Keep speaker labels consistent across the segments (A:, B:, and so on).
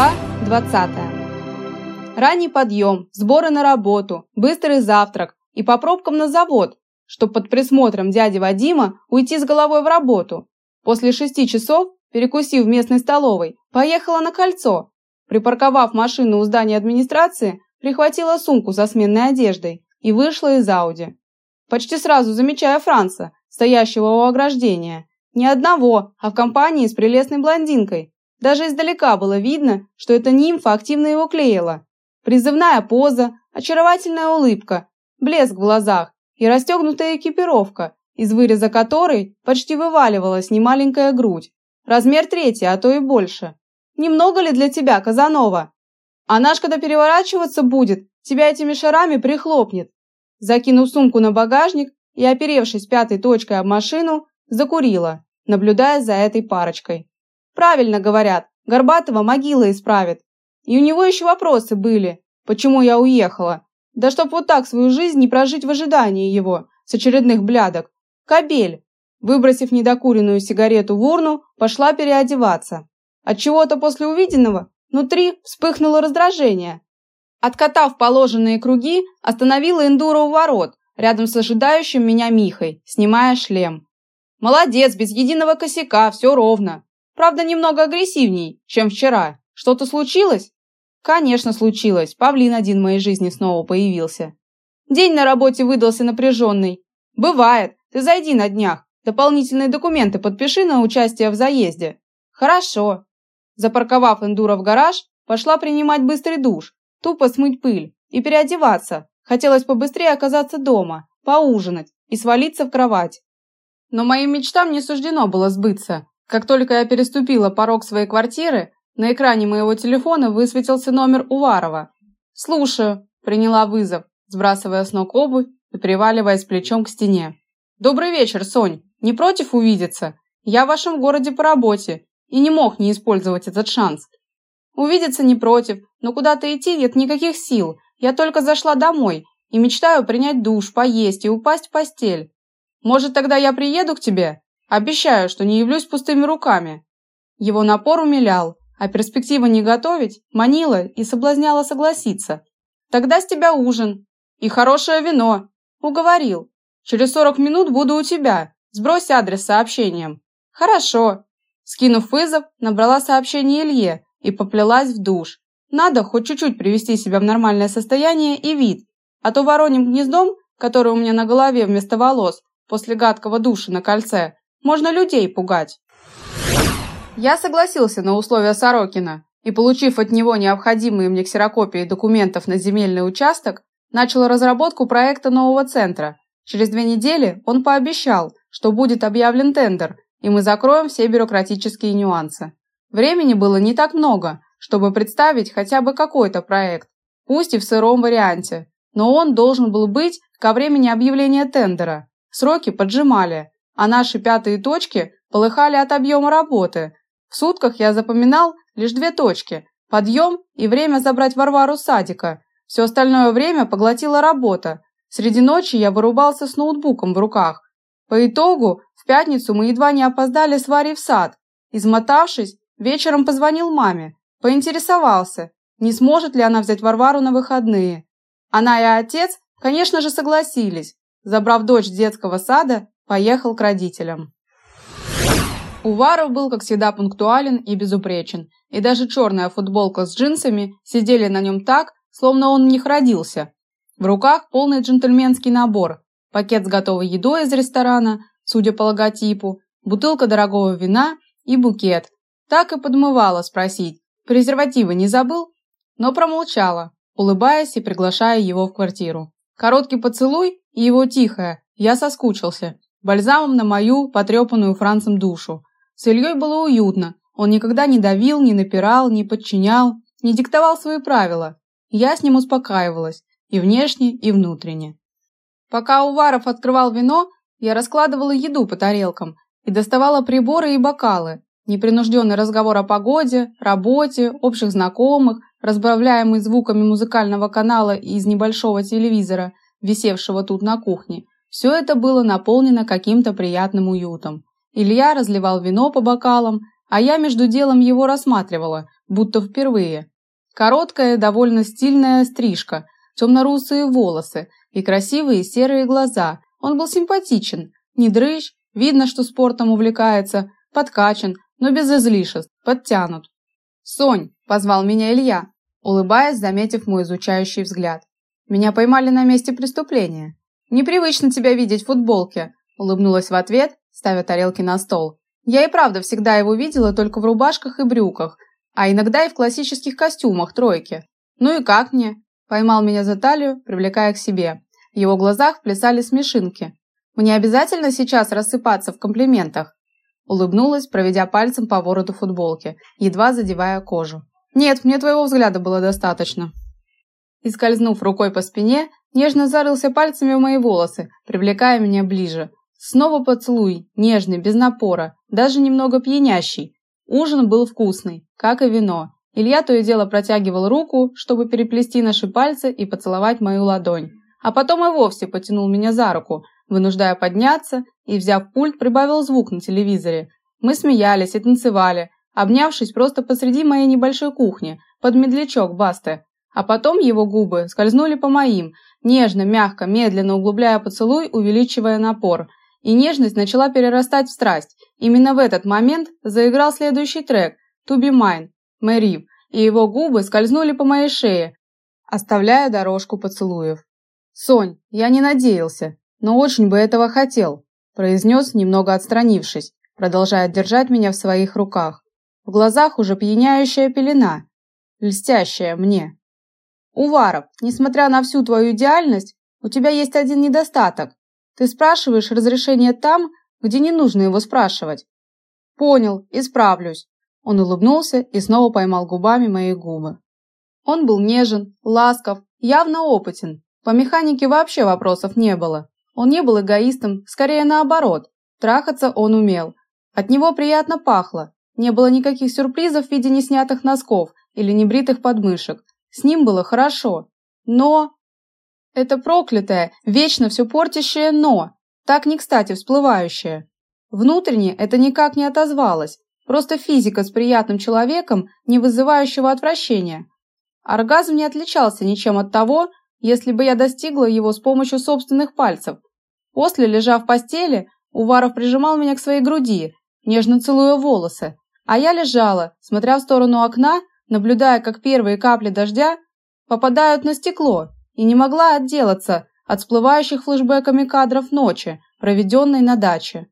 A: Глава 20. Ранний подъем, сборы на работу, быстрый завтрак и по пробкам на завод, чтобы под присмотром дяди Вадима уйти с головой в работу. После шести часов, перекусив в местной столовой, поехала на кольцо. Припарковав машину у здания администрации, прихватила сумку со сменной одеждой и вышла из Ауди. Почти сразу замечая Франца, стоящего у ограждения. Не одного, а в компании с прелестной блондинкой, даже издалека было видно, что эта нимфа активно его клеила. Призывная поза, очаровательная улыбка, блеск в глазах и расстегнутая экипировка, из выреза которой почти вываливалась немаленькая грудь. Размер третий, а то и больше. Немного ли для тебя, Казанова? Она ж когда переворачиваться будет, тебя этими шарами прихлопнет. Закинув сумку на багажник и оперевшись пятой точкой об машину, закурила, наблюдая за этой парочкой. Правильно говорят, Горбатова могила исправит. И у него еще вопросы были, почему я уехала. Да чтоб вот так свою жизнь не прожить в ожидании его, с очередных блядок. Кобель. Выбросив недокуренную сигарету в урну, пошла переодеваться. От чего-то после увиденного внутри вспыхнуло раздражение. Откатав положенные круги, остановила эндуро у ворот, рядом с ожидающим меня Михой, снимая шлем. Молодец, без единого косяка, все ровно. Правда, немного агрессивней, чем вчера. Что-то случилось? Конечно, случилось. Павлин один в моей жизни снова появился. День на работе выдался напряженный. Бывает. Ты зайди на днях. Дополнительные документы подпиши на участие в заезде. Хорошо. Запарковав эндуро в гараж, пошла принимать быстрый душ, тупо смыть пыль и переодеваться. Хотелось побыстрее оказаться дома, поужинать и свалиться в кровать. Но моим мечтам не суждено было сбыться. Как только я переступила порог своей квартиры, на экране моего телефона высветился номер Уварова. «Слушаю», – приняла вызов, сбрасывая с ног обувь и приваливаясь плечом к стене. «Добрый вечер, Сонь. Не против увидеться? Я в вашем городе по работе и не мог не использовать этот шанс. Увидеться не против, но куда-то идти нет никаких сил. Я только зашла домой и мечтаю принять душ, поесть и упасть в постель. Может, тогда я приеду к тебе? Обещаю, что не явлюсь пустыми руками. Его напор умилял, а перспектива не готовить манила и соблазняла согласиться. Тогда с тебя ужин и хорошее вино. Уговорил. Через сорок минут буду у тебя. Сбрось адрес сообщением. Хорошо. Скинув вызов, набрала сообщение Илье и поплелась в душ. Надо хоть чуть-чуть привести себя в нормальное состояние и вид, а то вороним гнездом, который у меня на голове вместо волос, после гадкого душа на кольце, можно людей пугать. Я согласился на условия Сорокина и, получив от него необходимые мне ксерокопии документов на земельный участок, начал разработку проекта нового центра. Через две недели он пообещал, что будет объявлен тендер, и мы закроем все бюрократические нюансы. Времени было не так много, чтобы представить хотя бы какой-то проект, пусть и в сыром варианте, но он должен был быть ко времени объявления тендера. Сроки поджимали, а наши пятые точки полыхали от объема работы. В сутках я запоминал лишь две точки – подъем и время забрать Варвару с садика. Все остальное время поглотила работа. Среди ночи я вырубался с ноутбуком в руках. По итогу, в пятницу мы едва не опоздали с Варей в сад. Измотавшись, вечером позвонил маме, поинтересовался, не сможет ли она взять Варвару на выходные. Она и отец, конечно же, согласились. Забрав дочь с детского сада, поехал к родителям. Уваров был, как всегда, пунктуален и безупречен, и даже черная футболка с джинсами сидели на нем так, словно он в них родился. В руках полный джентльменский набор, пакет с готовой едой из ресторана, судя по логотипу, бутылка дорогого вина и букет. Так и подмывала спросить, презервативы не забыл? Но промолчала, улыбаясь и приглашая его в квартиру. Короткий поцелуй и его тихое «я соскучился» бальзамом на мою потрепанную Францем душу. С Ильей было уютно. Он никогда не давил, не напирал, не подчинял, не диктовал свои правила. Я с ним успокаивалась, и внешне, и внутренне. Пока Уваров открывал вино, я раскладывала еду по тарелкам и доставала приборы и бокалы. Непринужденный разговор о погоде, работе, общих знакомых, разбавляемый звуками музыкального канала из небольшого телевизора, висевшего тут на кухне, все это было наполнено каким-то приятным уютом. Илья разливал вино по бокалам, а я между делом его рассматривала, будто впервые. Короткая, довольно стильная стрижка, темно-русые волосы и красивые серые глаза. Он был симпатичен, не дрыщ, видно, что спортом увлекается, подкачан, но без излишеств, подтянут. «Сонь!» – позвал меня Илья, улыбаясь, заметив мой изучающий взгляд. «Меня поймали на месте преступления. Непривычно тебя видеть в футболке», – улыбнулась в ответ, ставя тарелки на стол. Я и правда всегда его видела только в рубашках и брюках, а иногда и в классических костюмах тройки. «Ну и как мне?» – поймал меня за талию, привлекая к себе. В его глазах плясали смешинки. «Мне обязательно сейчас рассыпаться в комплиментах?» Улыбнулась, проведя пальцем по вороту футболки, едва задевая кожу. «Нет, мне твоего взгляда было достаточно». И скользнув рукой по спине, нежно зарылся пальцами в мои волосы, привлекая меня ближе. Снова поцелуй, нежный, без напора, даже немного пьянящий. Ужин был вкусный, как и вино. Илья то и дело протягивал руку, чтобы переплести наши пальцы и поцеловать мою ладонь. А потом и вовсе потянул меня за руку, вынуждая подняться, и, взяв пульт, прибавил звук на телевизоре. Мы смеялись и танцевали, обнявшись просто посреди моей небольшой кухни, под медлячок Басты. А потом его губы скользнули по моим, нежно, мягко, медленно углубляя поцелуй, увеличивая напор. И нежность начала перерастать в страсть. Именно в этот момент заиграл следующий трек «To be mine» Мэрив, и его губы скользнули по моей шее, оставляя дорожку поцелуев. «Сонь, я не надеялся, но очень бы этого хотел», произнес, немного отстранившись, продолжая держать меня в своих руках. В глазах уже пьяняющая пелена, льстящая мне. «Уваров, несмотря на всю твою идеальность, у тебя есть один недостаток. Ты спрашиваешь разрешение там, где не нужно его спрашивать». «Понял, исправлюсь». Он улыбнулся и снова поймал губами мои губы. Он был нежен, ласков, явно опытен. По механике вообще вопросов не было. Он не был эгоистом, скорее наоборот. Трахаться он умел. От него приятно пахло. Не было никаких сюрпризов в виде неснятых носков или небритых подмышек. С ним было хорошо. Но... Это проклятое, вечно все портящее «но», так не кстати всплывающее. Внутренне это никак не отозвалось. Просто физика с приятным человеком, не вызывающего отвращения. Оргазм не отличался ничем от того, если бы я достигла его с помощью собственных пальцев. После, лежа в постели, Уваров прижимал меня к своей груди, нежно целуя волосы, а я лежала, смотря в сторону окна, наблюдая, как первые капли дождя попадают на стекло, и не могла отделаться от всплывающих флешбэками кадров ночи, проведенной на даче.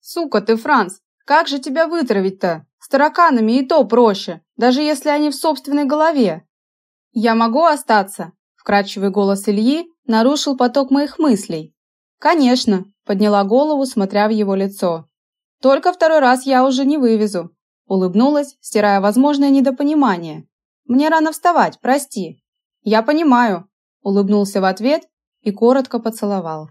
A: «Сука ты, Франц, как же тебя вытравить-то? С тараканами и то проще, даже если они в собственной голове». «Я могу остаться?» Вкрадчивый голос Ильи нарушил поток моих мыслей. «Конечно», – подняла голову, смотря в его лицо. «Только второй раз я уже не вывезу», – улыбнулась, стирая возможное недопонимание. «Мне рано вставать, прости». «Я понимаю», – улыбнулся в ответ и коротко поцеловал.